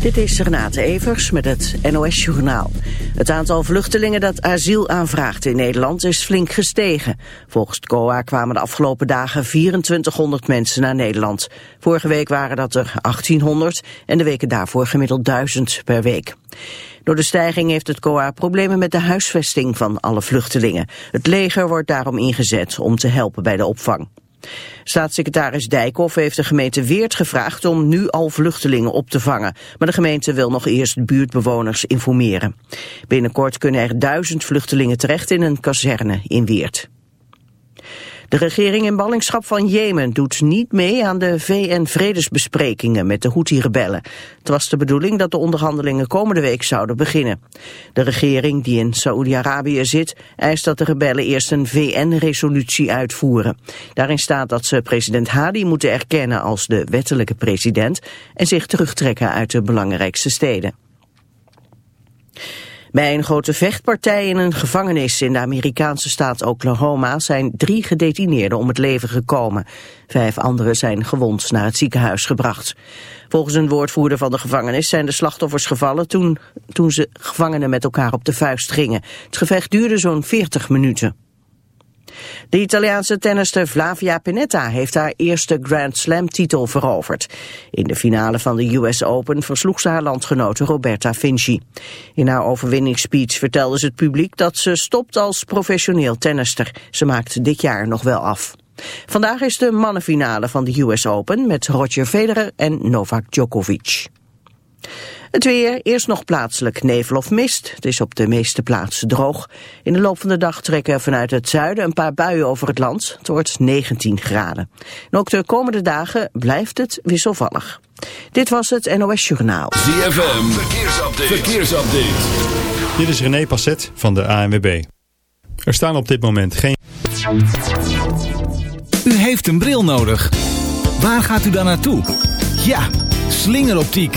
Dit is Renate Evers met het NOS Journaal. Het aantal vluchtelingen dat asiel aanvraagt in Nederland is flink gestegen. Volgens COA kwamen de afgelopen dagen 2400 mensen naar Nederland. Vorige week waren dat er 1800 en de weken daarvoor gemiddeld 1000 per week. Door de stijging heeft het COA problemen met de huisvesting van alle vluchtelingen. Het leger wordt daarom ingezet om te helpen bij de opvang. Staatssecretaris Dijkhoff heeft de gemeente Weert gevraagd om nu al vluchtelingen op te vangen. Maar de gemeente wil nog eerst buurtbewoners informeren. Binnenkort kunnen er duizend vluchtelingen terecht in een kazerne in Weert. De regering in ballingschap van Jemen doet niet mee aan de VN-vredesbesprekingen met de Houthi-rebellen. Het was de bedoeling dat de onderhandelingen komende week zouden beginnen. De regering die in Saoedi-Arabië zit eist dat de rebellen eerst een VN-resolutie uitvoeren. Daarin staat dat ze president Hadi moeten erkennen als de wettelijke president en zich terugtrekken uit de belangrijkste steden. Bij een grote vechtpartij in een gevangenis in de Amerikaanse staat Oklahoma zijn drie gedetineerden om het leven gekomen. Vijf anderen zijn gewond naar het ziekenhuis gebracht. Volgens een woordvoerder van de gevangenis zijn de slachtoffers gevallen toen, toen ze gevangenen met elkaar op de vuist gingen. Het gevecht duurde zo'n 40 minuten. De Italiaanse tennister Flavia Pennetta heeft haar eerste Grand Slam titel veroverd. In de finale van de US Open versloeg ze haar landgenote Roberta Vinci. In haar overwinningsspeech vertelde ze het publiek dat ze stopt als professioneel tennister. Ze maakt dit jaar nog wel af. Vandaag is de mannenfinale van de US Open met Roger Federer en Novak Djokovic. Het weer, eerst nog plaatselijk nevel of mist. Het is op de meeste plaatsen droog. In de loop van de dag trekken vanuit het zuiden een paar buien over het land. Het wordt 19 graden. En ook de komende dagen blijft het wisselvallig. Dit was het NOS Journaal. ZFM, verkeersupdate. verkeersupdate. Dit is René Passet van de ANWB. Er staan op dit moment geen... U heeft een bril nodig. Waar gaat u dan naartoe? Ja, slingeroptiek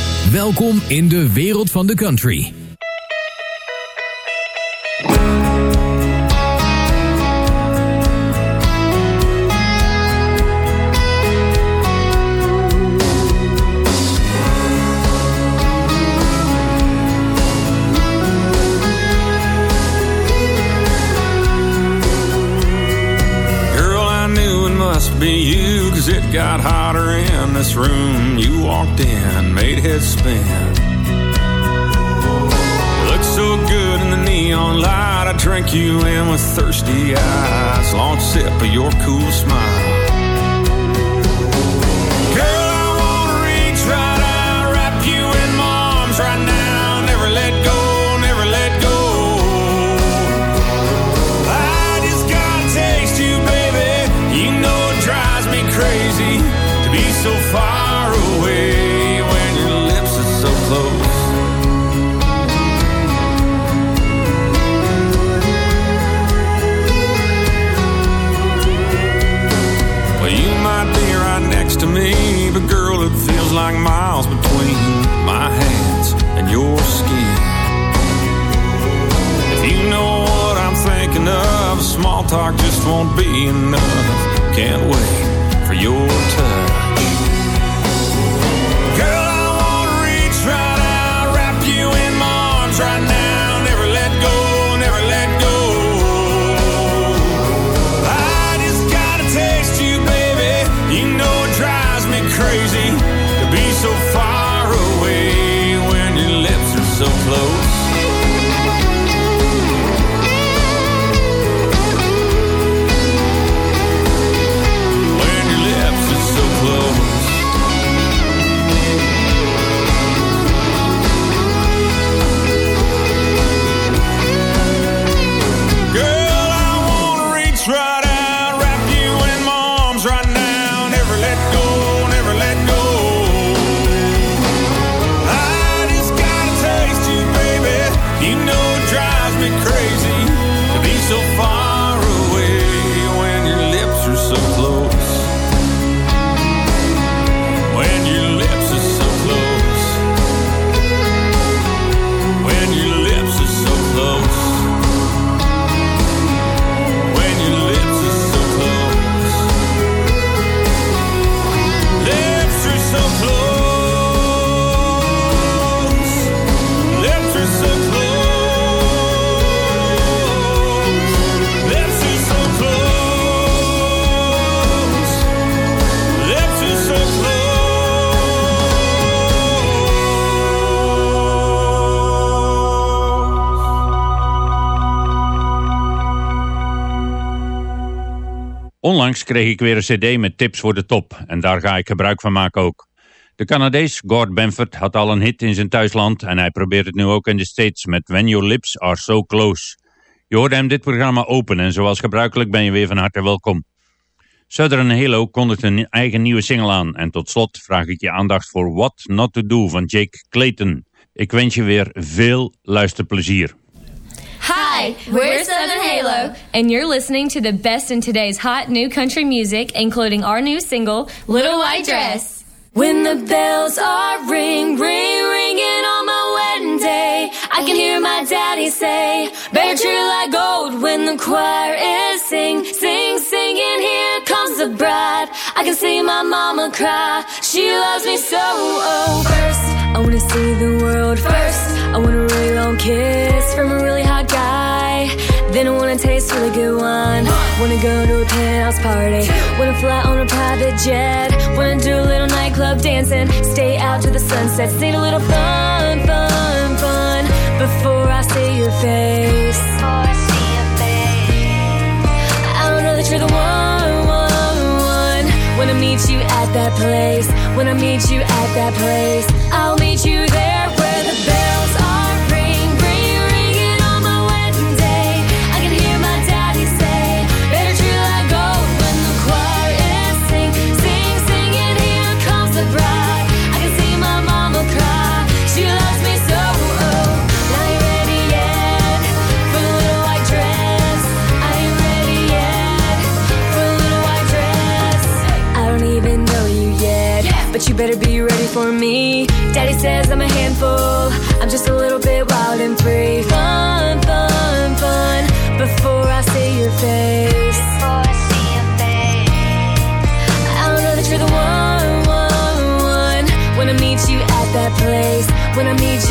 Welkom in de wereld van de country. Be you, cause it got hotter in this room. You walked in, made head spin. Looked so good in the neon light, I drank you in with thirsty eyes. Long sip of your cool smile. Be so far away when your lips are so close. Well, you might be right next to me, but girl, it feels like miles between my hands and your skin. If you know what I'm thinking of, small talk just won't be enough. Can't wait for your touch. Kreeg ik weer een cd met tips voor de top en daar ga ik gebruik van maken ook. De Canadees Gord Benford had al een hit in zijn thuisland en hij probeert het nu ook in de States met When Your Lips Are So Close. Je hoorde hem dit programma open en zoals gebruikelijk ben je weer van harte welkom. Southern Halo kondigt een eigen nieuwe single aan en tot slot vraag ik je aandacht voor What Not To Do van Jake Clayton. Ik wens je weer veel luisterplezier. We're Southern Halo, and you're listening to the best in today's hot new country music, including our new single, Little White Dress. When the bells are ring, ring, ringing on my wedding day, I can hear my daddy say, Better treat like gold when the choir is sing, sing, singing. Here comes the bride. I can see my mama cry. She loves me so. Oh, first, I wanna see the world first. I want a really long kiss from a really hot guy. Then I wanna taste really good wine. Wanna go to a penthouse party. Wanna fly on a private jet. Wanna do a little nightclub dancing. Stay out to the sunset. Need a little fun, fun, fun. Before I see your face. Before I don't know that you're the one, one, one. When I meet you at that place. When I meet you at that place. I'll meet you there you better be ready for me. Daddy says I'm a handful. I'm just a little bit wild and free. Fun, fun, fun. Before I see your face. I don't know that you're the one, one, one. When I meet you at that place. When I meet you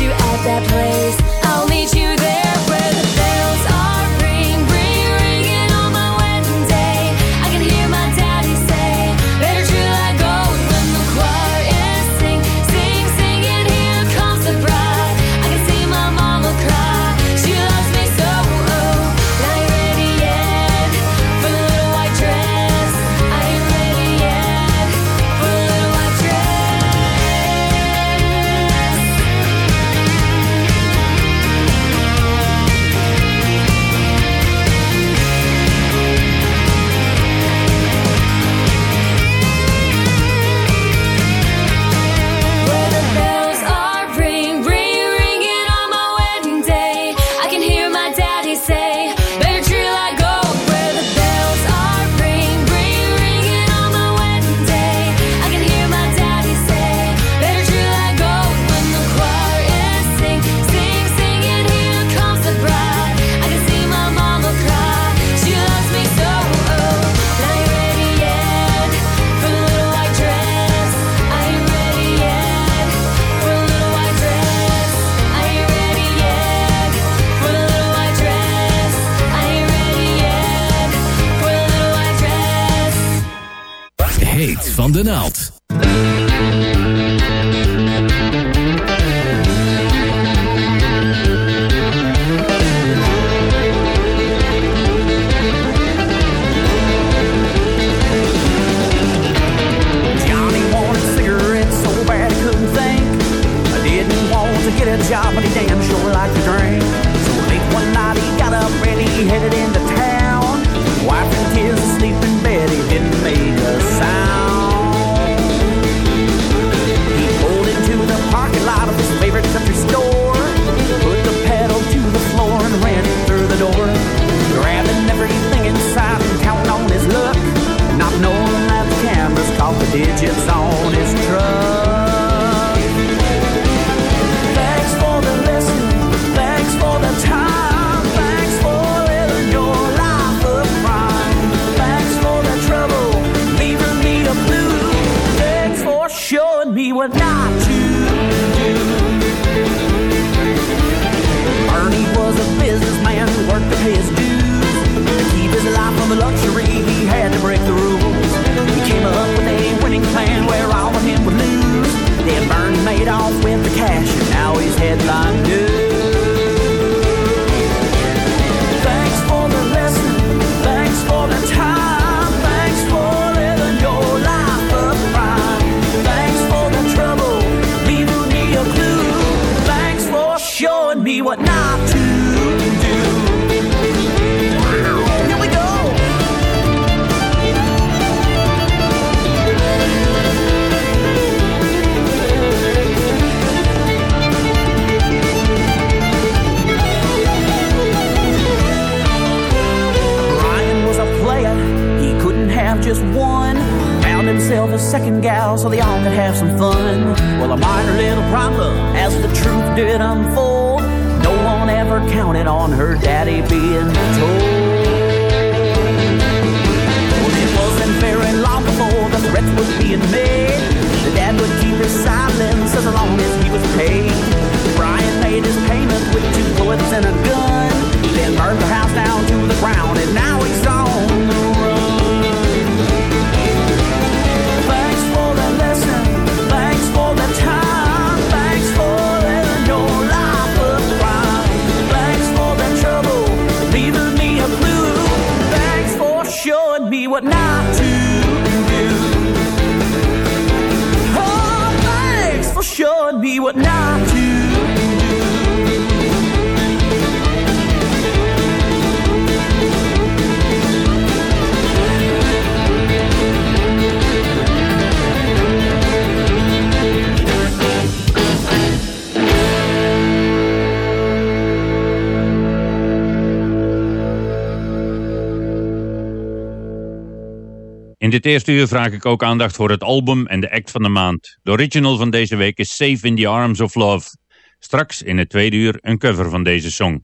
In dit eerste uur vraag ik ook aandacht voor het album en de act van de maand. De original van deze week is Safe in the Arms of Love. Straks in het tweede uur een cover van deze song.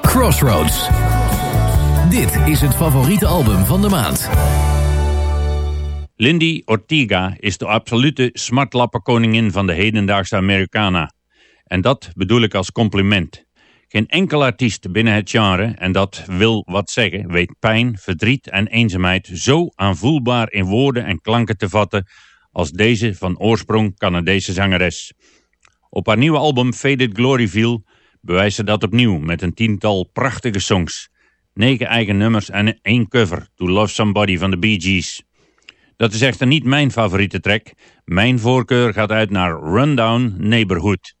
Crossroads. Dit is het favoriete album van de maand. Lindy Ortega is de absolute smartlappenkoningin van de hedendaagse Americana. En dat bedoel ik als compliment. Geen enkel artiest binnen het genre, en dat wil wat zeggen, weet pijn, verdriet en eenzaamheid zo aanvoelbaar in woorden en klanken te vatten als deze van oorsprong Canadese zangeres. Op haar nieuwe album Faded Glory Viel bewijst ze dat opnieuw met een tiental prachtige songs. Negen eigen nummers en één cover, To Love Somebody van de Bee Gees. Dat is echter niet mijn favoriete track. Mijn voorkeur gaat uit naar Rundown Neighborhood.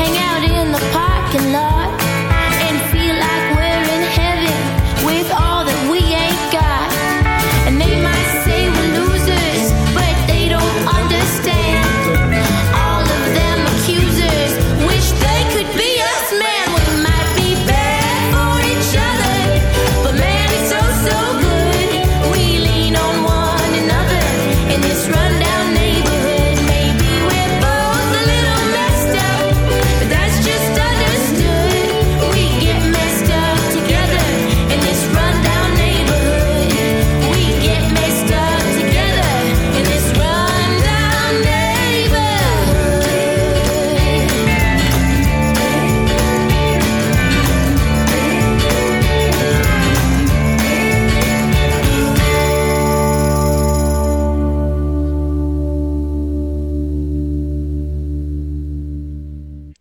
hang out in the parking lot.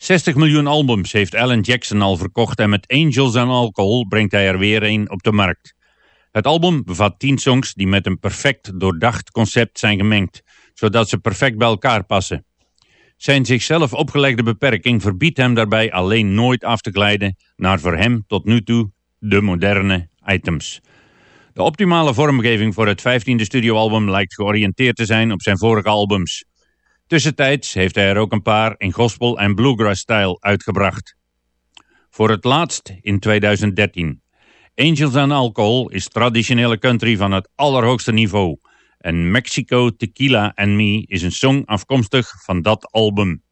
60 miljoen albums heeft Alan Jackson al verkocht en met Angels and Alcohol brengt hij er weer een op de markt. Het album bevat 10 songs die met een perfect doordacht concept zijn gemengd, zodat ze perfect bij elkaar passen. Zijn zichzelf opgelegde beperking verbiedt hem daarbij alleen nooit af te glijden naar voor hem tot nu toe de moderne items. De optimale vormgeving voor het 15e studioalbum lijkt georiënteerd te zijn op zijn vorige albums. Tussentijds heeft hij er ook een paar in gospel- en bluegrass-stijl uitgebracht. Voor het laatst in 2013. Angels and Alcohol is traditionele country van het allerhoogste niveau. En Mexico, Tequila and Me is een song afkomstig van dat album.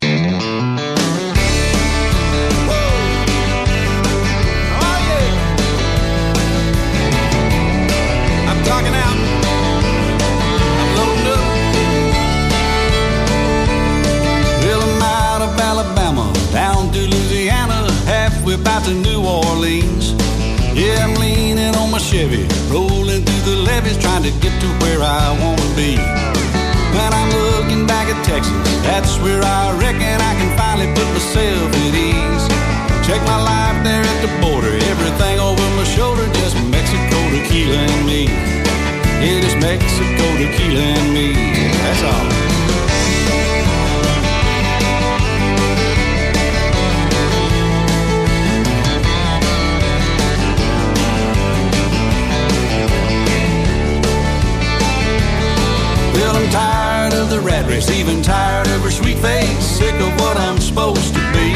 Chevy, rolling through the levees, trying to get to where I want to be. When I'm looking back at Texas, that's where I reckon I can finally put myself at ease. Check my life there at the border, everything over my shoulder, just Mexico, tequila, and me. It is Mexico, tequila, and me. That's all. Rat race, even tired of her sweet face, sick of what I'm supposed to be.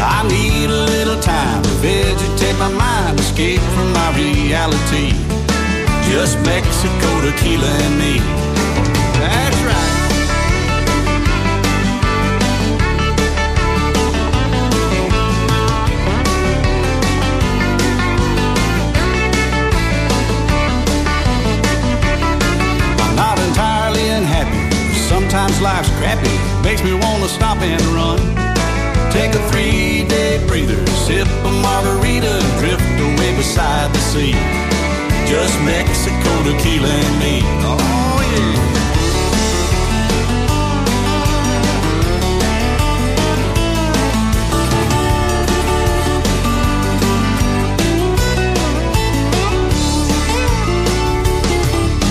I need a little time to vegetate my mind, escape from my reality. Just Mexico, tequila, and me. Sometimes life's crappy, makes me want to stop and run. Take a three day breather, sip a margarita, drift away beside the sea. Just Mexico, tequila, and me. Oh, yeah.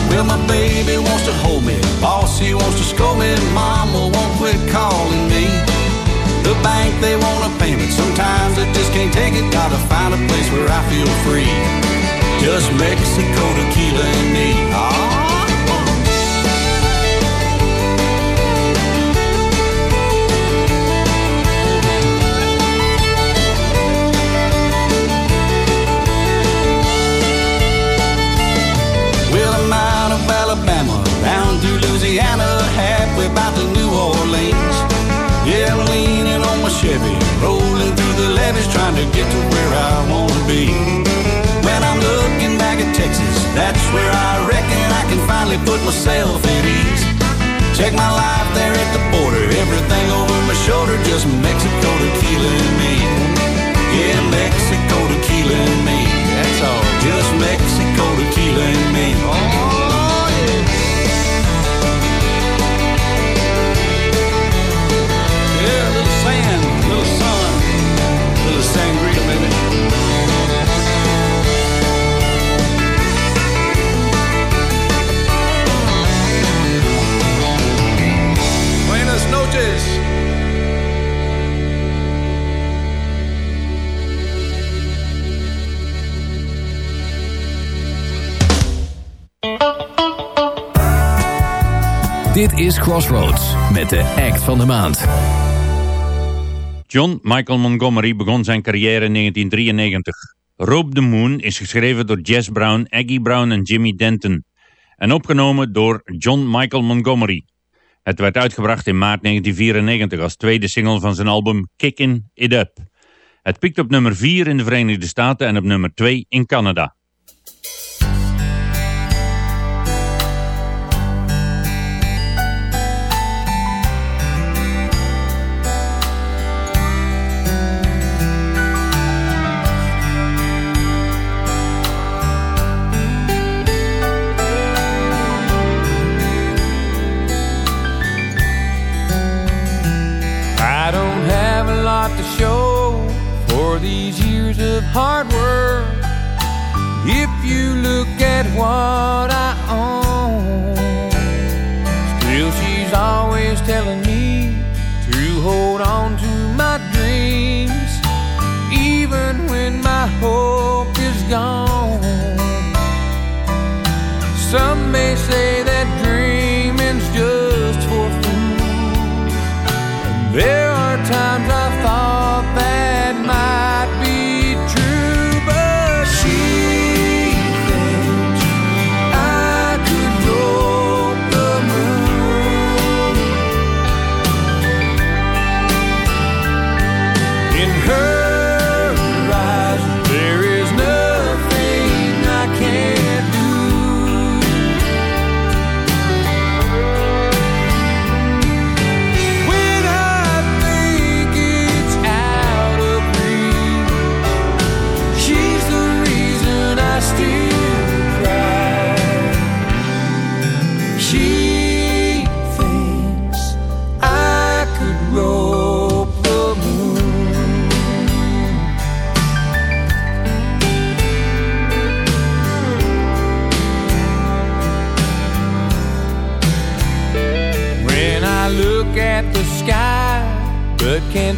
Well, my baby wants to hold me. Boss, he wants to scold me. Mama won't quit calling me. The bank, they want a payment. Sometimes I just can't take it. Gotta find a place where I feel free. Just Mexico, tequila, and me. Ah. Halfway about to New Orleans. Yeah, leaning on my Chevy, rolling through the levees, trying to get to where I want to be. When I'm looking back at Texas, that's where I reckon I can finally put myself at ease. Check my life there at the border, everything over my shoulder, just Mexico, tequila, and me. Yeah, Mexico, tequila, and me. Is Crossroads met de act van de maand. John Michael Montgomery begon zijn carrière in 1993. Rope the Moon is geschreven door Jess Brown, Aggie Brown en Jimmy Denton. En opgenomen door John Michael Montgomery. Het werd uitgebracht in maart 1994 als tweede single van zijn album Kickin' It Up. Het piekt op nummer 4 in de Verenigde Staten en op nummer 2 in Canada.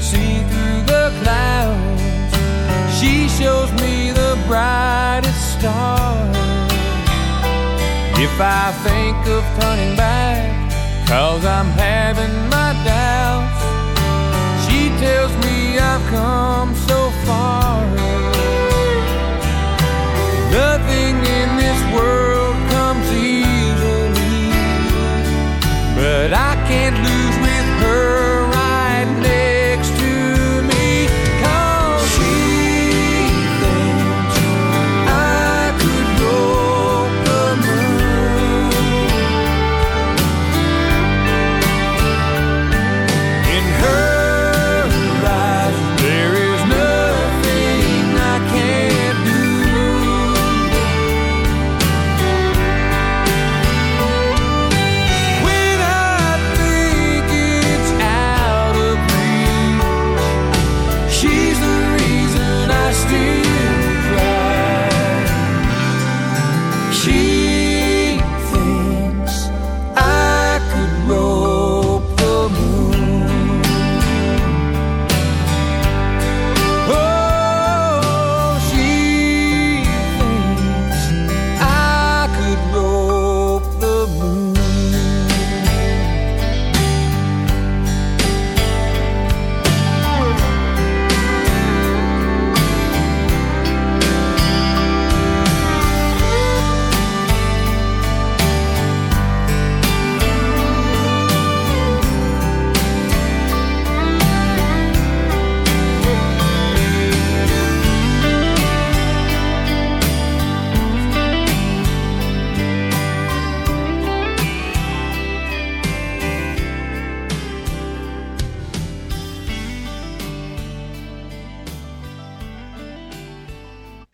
see through the clouds. She shows me the brightest stars. If I think of turning back, cause I'm having my doubts, she tells me I've come so far. Nothing in this world comes easily, but I can't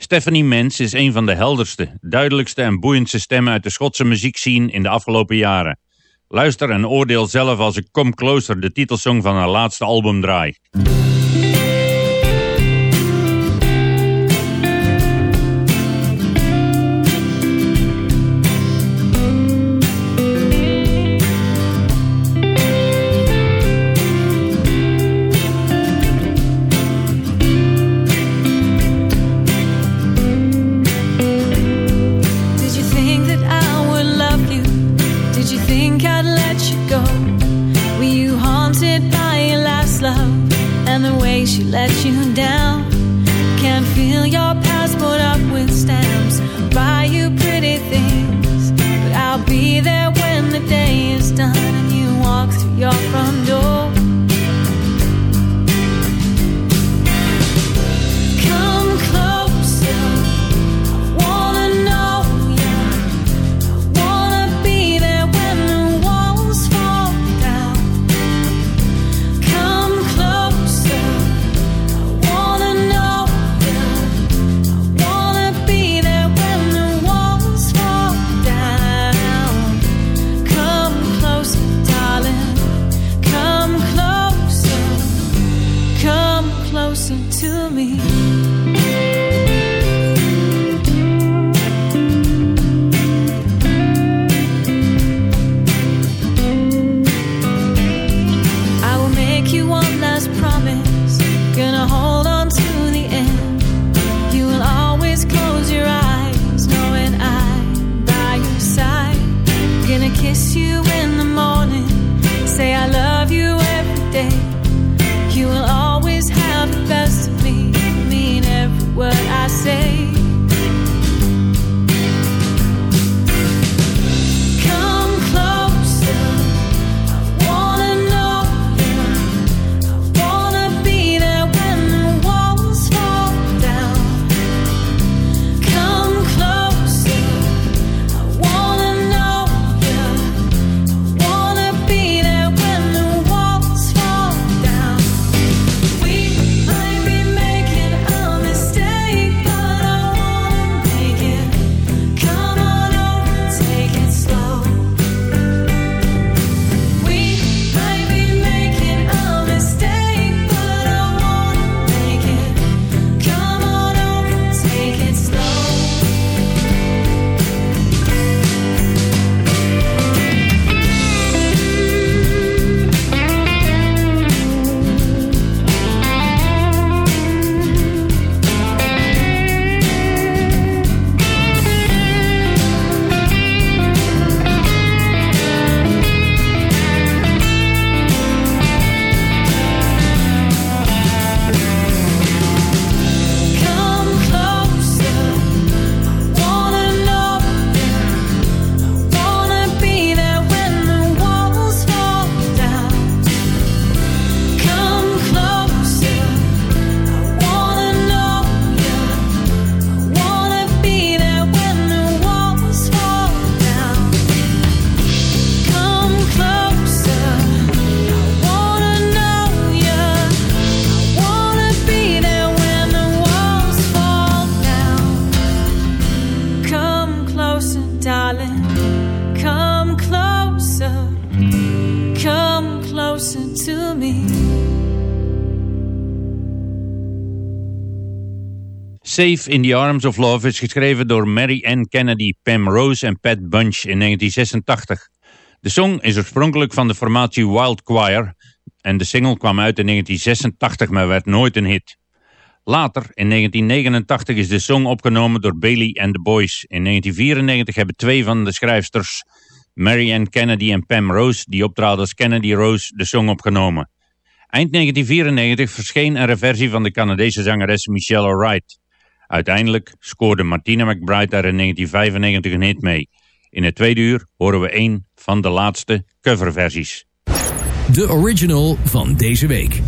Stephanie Mens is een van de helderste, duidelijkste en boeiendste stemmen uit de Schotse muziekscene in de afgelopen jaren. Luister en oordeel zelf als ik Come Closer, de titelsong van haar laatste album, draai. Safe in the Arms of Love is geschreven door Mary Ann Kennedy, Pam Rose en Pat Bunch in 1986. De song is oorspronkelijk van de formatie Wild Choir en de single kwam uit in 1986, maar werd nooit een hit. Later, in 1989, is de song opgenomen door Bailey and the Boys. In 1994 hebben twee van de schrijfsters, Mary Ann Kennedy en Pam Rose, die optraden als Kennedy Rose, de song opgenomen. Eind 1994 verscheen er een versie van de Canadese zangeres Michelle Wright. Uiteindelijk scoorde Martina McBride daar in 1995 een hit mee. In het tweede uur horen we een van de laatste coverversies. De original van deze week.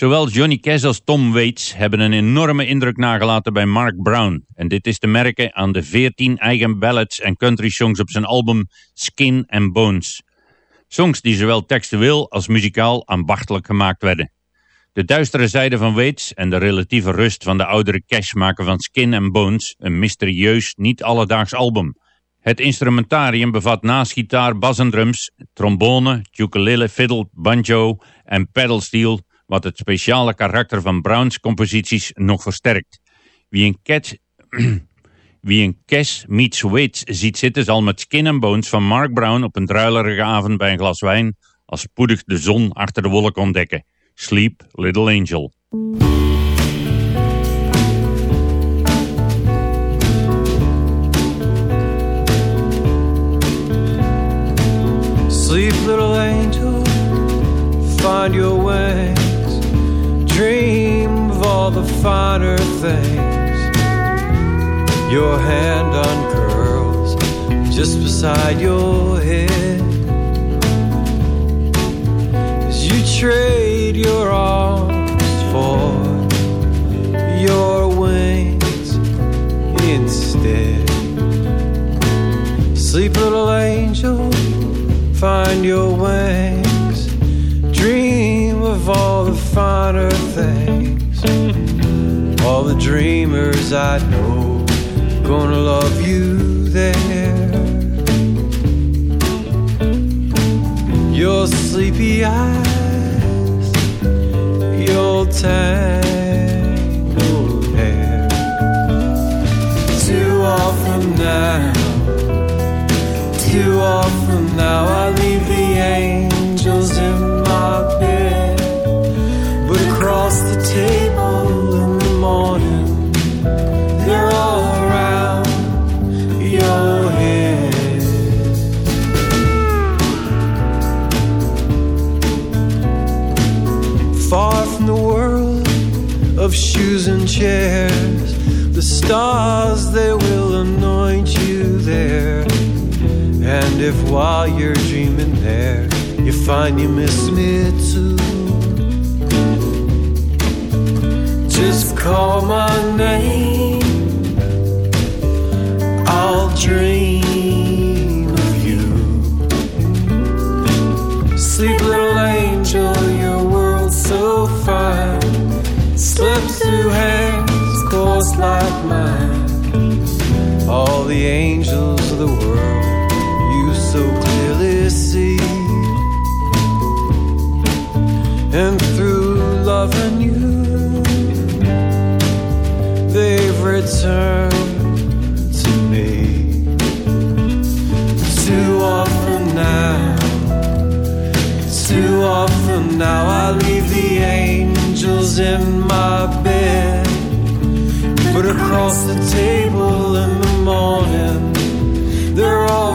Zowel Johnny Cash als Tom Waits hebben een enorme indruk nagelaten bij Mark Brown. En dit is te merken aan de 14 eigen ballads en country songs op zijn album Skin and Bones. Songs die zowel textueel als muzikaal ambachtelijk gemaakt werden. De duistere zijde van Waits en de relatieve rust van de oudere Cash maken van Skin and Bones een mysterieus, niet alledaags album. Het instrumentarium bevat naast gitaar, bas en drums, trombone, ukulele, fiddle, banjo en pedalsteel, wat het speciale karakter van Browns composities nog versterkt. Wie een Cash, wie een Cash meets Waits ziet zitten zal met Skin and Bones van Mark Brown op een druilerige avond bij een glas wijn als spoedig de zon achter de wolk ontdekken. Sleep, Little Angel. Sleep, little angel, find your wings. Dream of all the finer things. Your hand uncurls just beside your head. As you trade your arms for your wings instead. Sleep, little angel, find your wings. Dream of all the finer things. All the dreamers I know gonna love you there. Chairs, the stars they will anoint you there. And if while you're dreaming there, you find you miss me too, just call my like mine. All the angels of the world you so clearly see. And through loving you, they've returned to me. Too often now, too often now, I leave the angels in my bed. Across the table in the morning, they're all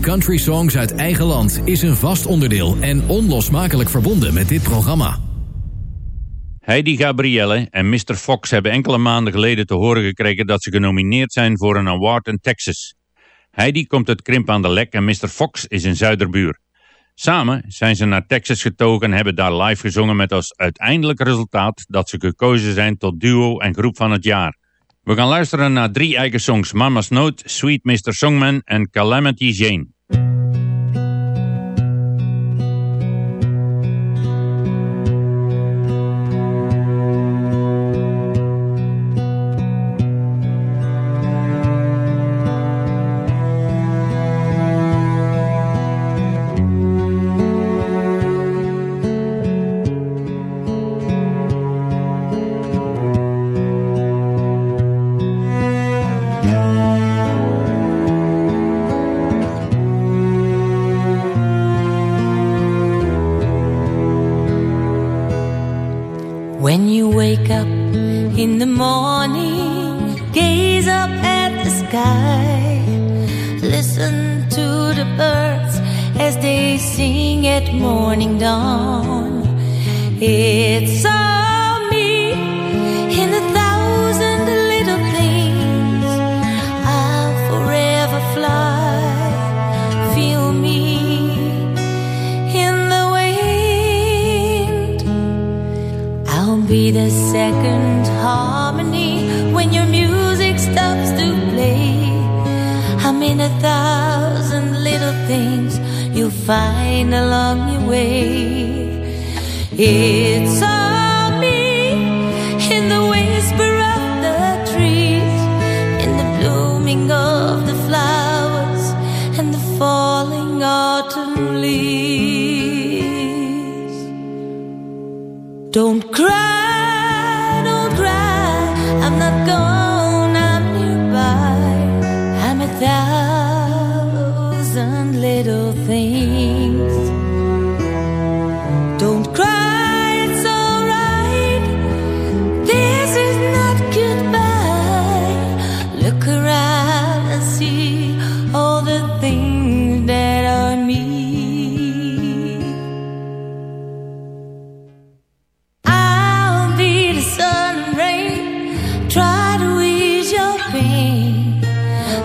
Country songs uit eigen land is een vast onderdeel en onlosmakelijk verbonden met dit programma. Heidi Gabrielle en Mr. Fox hebben enkele maanden geleden te horen gekregen dat ze genomineerd zijn voor een award in Texas. Heidi komt uit Krimp aan de Lek en Mr. Fox is een zuiderbuur. Samen zijn ze naar Texas getogen en hebben daar live gezongen met als uiteindelijk resultaat dat ze gekozen zijn tot duo en groep van het jaar. We gaan luisteren naar drie eigen songs, Mama's Note, Sweet Mr. Songman en Calamity Jane.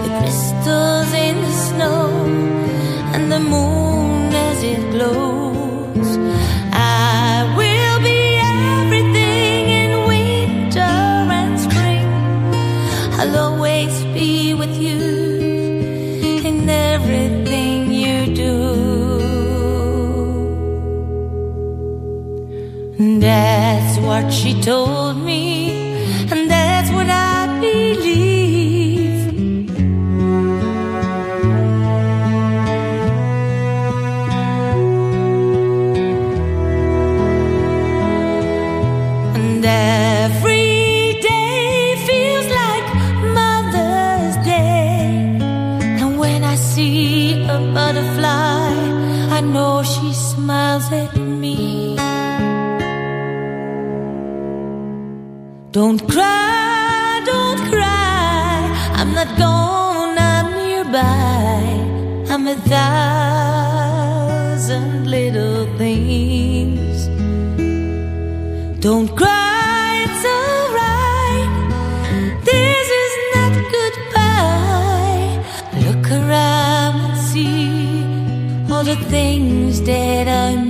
The crystals in the snow and the moon as it glows. I will be everything in winter and spring. I'll always be with you in everything you do. That's what she told Don't cry, don't cry. I'm not gone, I'm nearby. I'm a thousand little things. Don't cry, it's alright. This is not goodbye. Look around and see all the things that I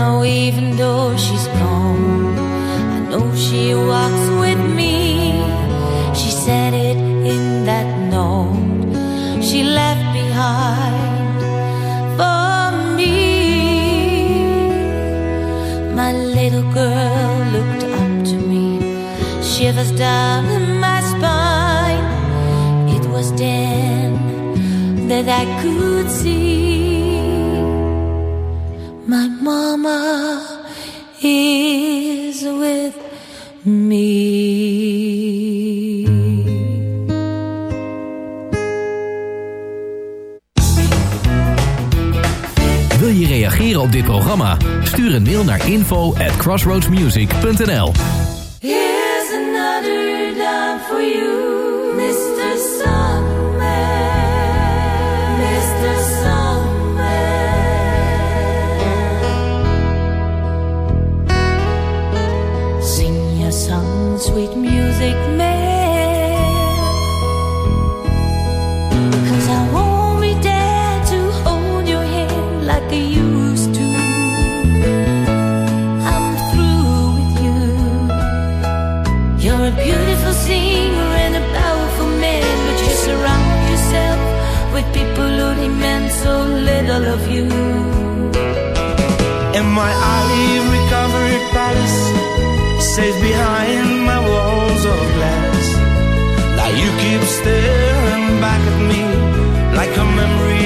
Now, even though she's gone, I know she walks with me. She said it in that note she left behind for me. My little girl looked up to me, shivers down my spine. It was then that I could see mama is with me. Wil je reageren op dit programma? Stuur een mail naar info at crossroadsmusic.nl staring back at me like a memory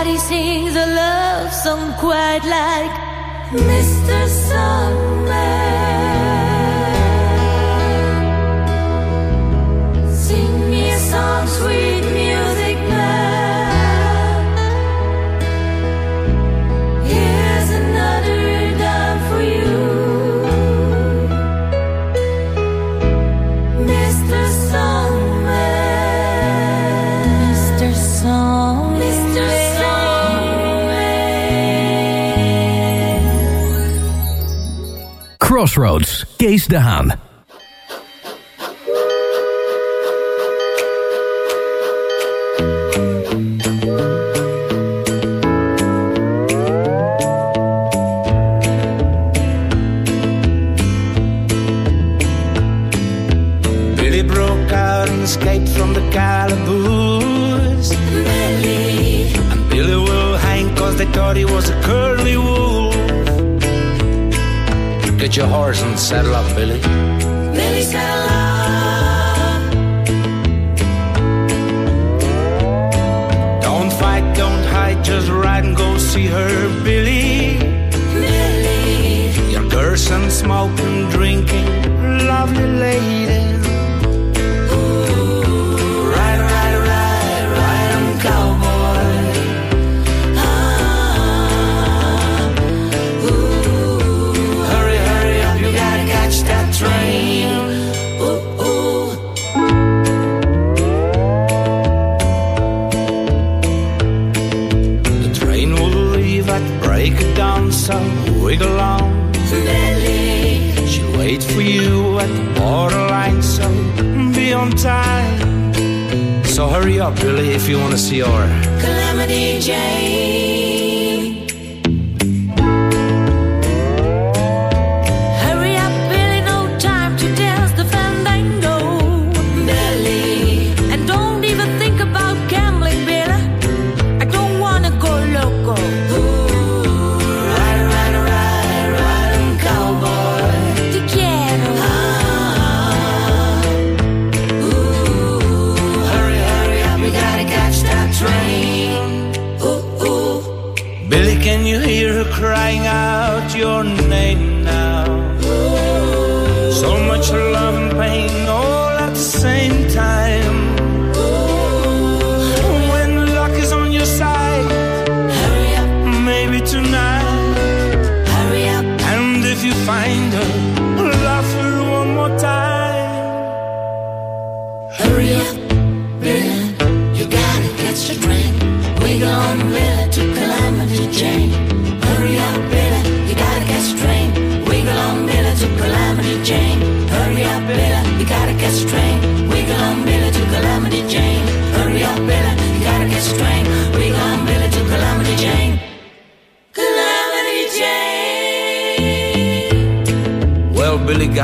Nobody sings a love song quite like Mr. Summer. Sing me a song, sweet. Crossroads. Kees de your horse and saddle up, Billy. Billy, saddle up. Don't fight, don't hide, just ride and go see her, Billy. Billy. You're smoking Order line, so be on time. So hurry up, Billy, if you want to see our Calamity Jane.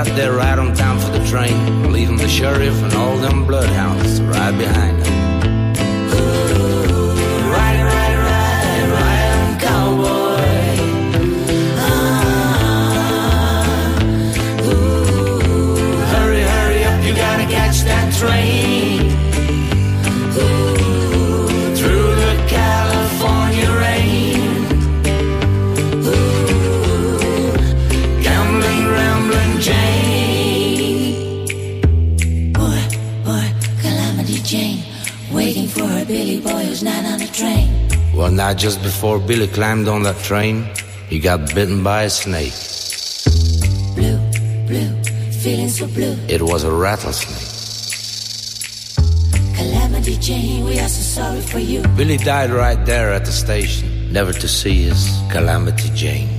got there right on time for the train, leaving the sheriff and all them bloodhounds right behind us. Now just before Billy climbed on that train, he got bitten by a snake. Blue, Blue, feeling so blue. It was a rattlesnake. Calamity Jane, we are so sorry for you. Billy died right there at the station, never to see his Calamity Jane.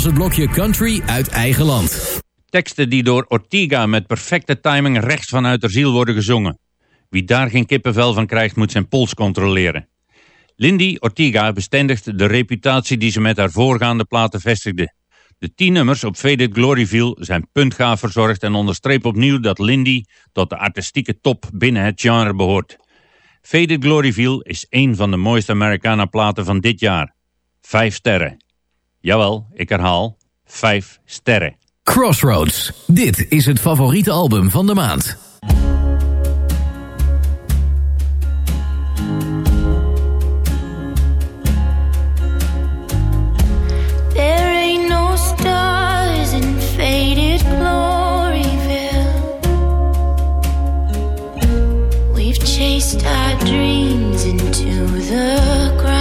Was het blokje Country uit eigen land. Teksten die door Ortiga met perfecte timing rechts vanuit de ziel worden gezongen. Wie daar geen kippenvel van krijgt, moet zijn pols controleren. Lindy Ortiga bestendigt de reputatie die ze met haar voorgaande platen vestigde. De tien nummers op Faded Gloryville zijn puntgaaf verzorgd en onderstreep opnieuw dat Lindy tot de artistieke top binnen het genre behoort. Faded Gloryville is een van de mooiste Americana platen van dit jaar. Vijf sterren. Jawel, ik herhaal, vijf sterren. Crossroads. Dit is het favoriete album van de maand. There ain't no stars in faded Gloryville. We've chased our dreams into the ground.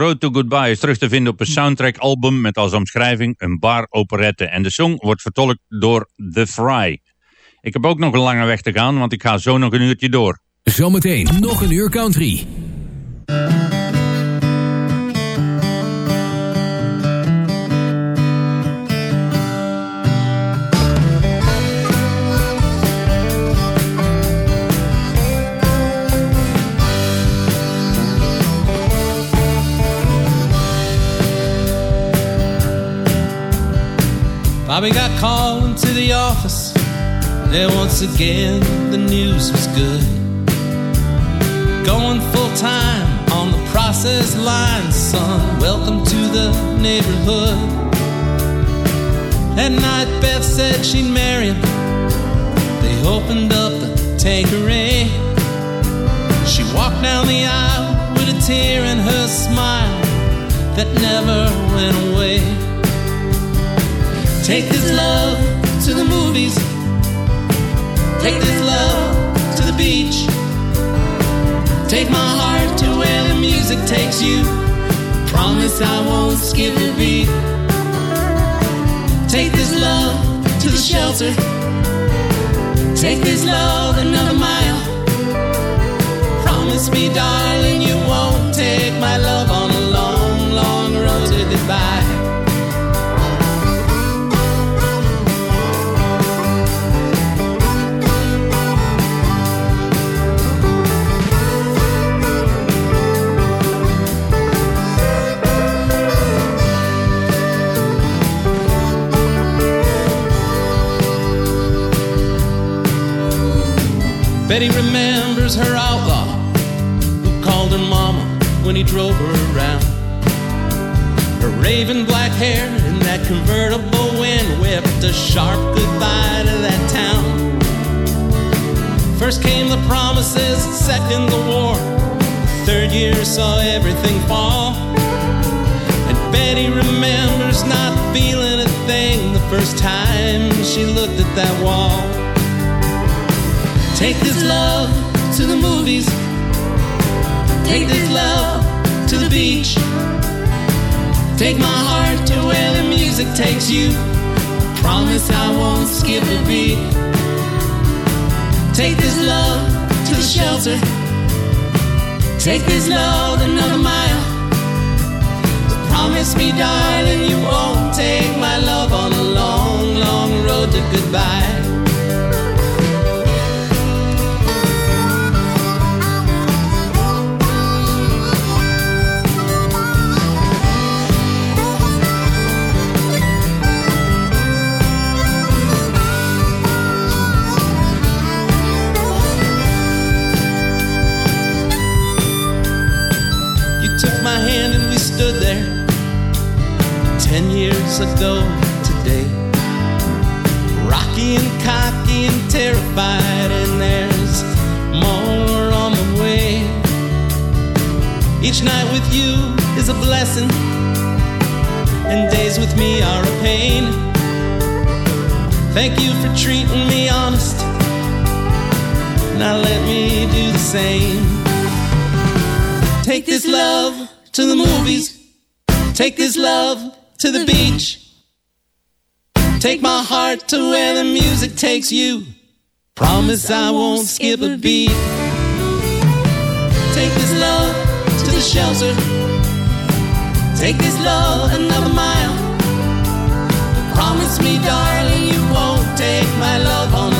Road to Goodbye is terug te vinden op een soundtrack album met als omschrijving een bar operette en de song wordt vertolkt door The Fry. Ik heb ook nog een lange weg te gaan, want ik ga zo nog een uurtje door. Zometeen nog een uur country. Bobby got called into the office And once again, the news was good. Going full time on the process line, son. Welcome to the neighborhood. At night, Beth said she'd marry him. They opened up the tankeray. She walked down the aisle with a tear in her smile that never went away. Take this love to the movies. Take this love to the beach. Take my heart to where the music takes you. Promise I won't skip a beat. Take this love to the shelter. Take this love another mile. He drove her around. Her raven black hair in that convertible wind whipped a sharp goodbye to that town. First came the promises, second the war. Third year saw everything fall. And Betty remembers not feeling a thing the first time she looked at that wall. Take this love to the movies. Take this love beach. Take my heart to where the music takes you. Promise I won't skip a beat. Take this love to the shelter. Take this love another mile. Promise me, darling, you won't take my love on a long, long road to goodbye. Ago today. Rocky and cocky and terrified, and there's more on the way. Each night with you is a blessing, and days with me are a pain. Thank you for treating me honest. Now let me do the same. Take this love to the movies. Take this love to the beach. Take my heart to where the music takes you. Promise I won't skip a beat. Take this love to the shelter. Take this love another mile. Promise me, darling, you won't take my love on